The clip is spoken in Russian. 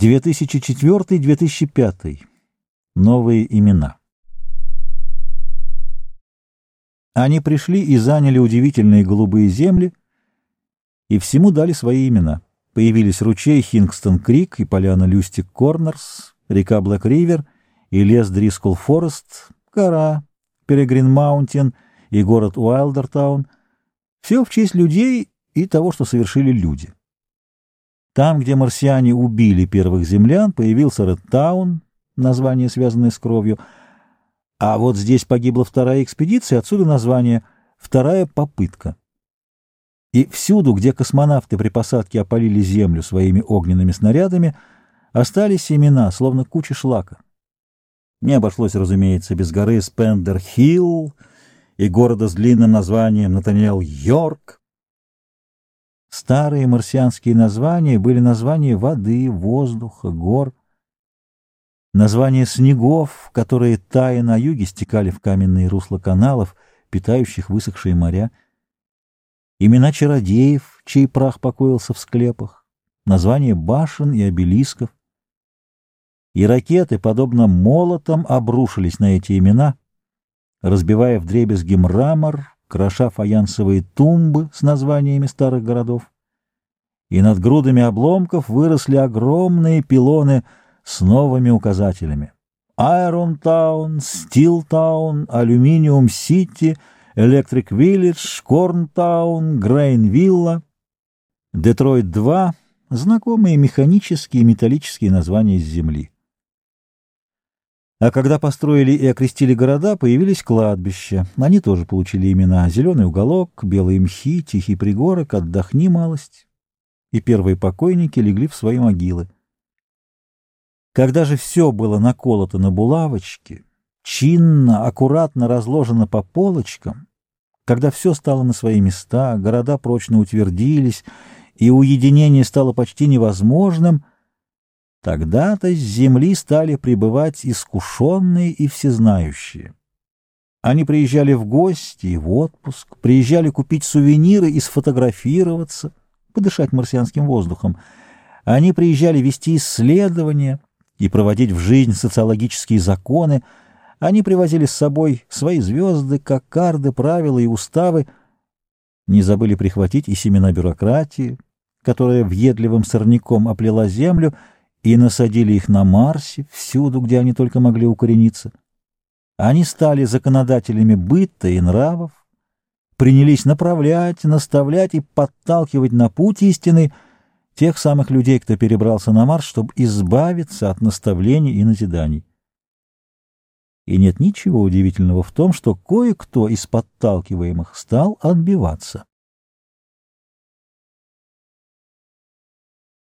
2004-2005. Новые имена. Они пришли и заняли удивительные голубые земли, и всему дали свои имена. Появились ручей Хингстон-Крик и поляна Люстиг-Корнерс, река Блэк-Ривер и лес Дрисколл-Форест, гора Перегрин-Маунтин и город Уайлдертаун. Все в честь людей и того, что совершили люди. Там, где марсиане убили первых землян, появился Редтаун, название, связанное с кровью, а вот здесь погибла вторая экспедиция, отсюда название «Вторая попытка». И всюду, где космонавты при посадке опалили Землю своими огненными снарядами, остались имена, словно куча шлака. Не обошлось, разумеется, без горы Спендер-Хилл и города с длинным названием Натаниэл-Йорк, Старые марсианские названия были названия воды, воздуха, гор, названия снегов, которые, тая на юге, стекали в каменные русла каналов, питающих высохшие моря, имена чародеев, чей прах покоился в склепах, названия башен и обелисков. И ракеты, подобно молотам, обрушились на эти имена, разбивая вдребезги мрамор, кроша фаянсовые тумбы с названиями старых городов. И над грудами обломков выросли огромные пилоны с новыми указателями. Айронтаун, Стилтаун, Алюминиум-Сити, Электрик-Виллидж, Корнтаун, Грейн-Вилла, Детройт-2 — знакомые механические и металлические названия с земли. А когда построили и окрестили города, появились кладбища. Они тоже получили имена «Зеленый уголок», «Белые мхи», «Тихий пригорок», «Отдохни малость». И первые покойники легли в свои могилы. Когда же все было наколото на булавочки, чинно, аккуратно разложено по полочкам, когда все стало на свои места, города прочно утвердились, и уединение стало почти невозможным — Тогда-то с земли стали прибывать искушенные и всезнающие. Они приезжали в гости и в отпуск, приезжали купить сувениры и сфотографироваться, подышать марсианским воздухом. Они приезжали вести исследования и проводить в жизнь социологические законы. Они привозили с собой свои звезды, кокарды, правила и уставы. Не забыли прихватить и семена бюрократии, которая въедливым сорняком оплела землю — и насадили их на Марсе, всюду, где они только могли укорениться. Они стали законодателями быта и нравов, принялись направлять, наставлять и подталкивать на путь истины тех самых людей, кто перебрался на Марс, чтобы избавиться от наставлений и назиданий. И нет ничего удивительного в том, что кое-кто из подталкиваемых стал отбиваться.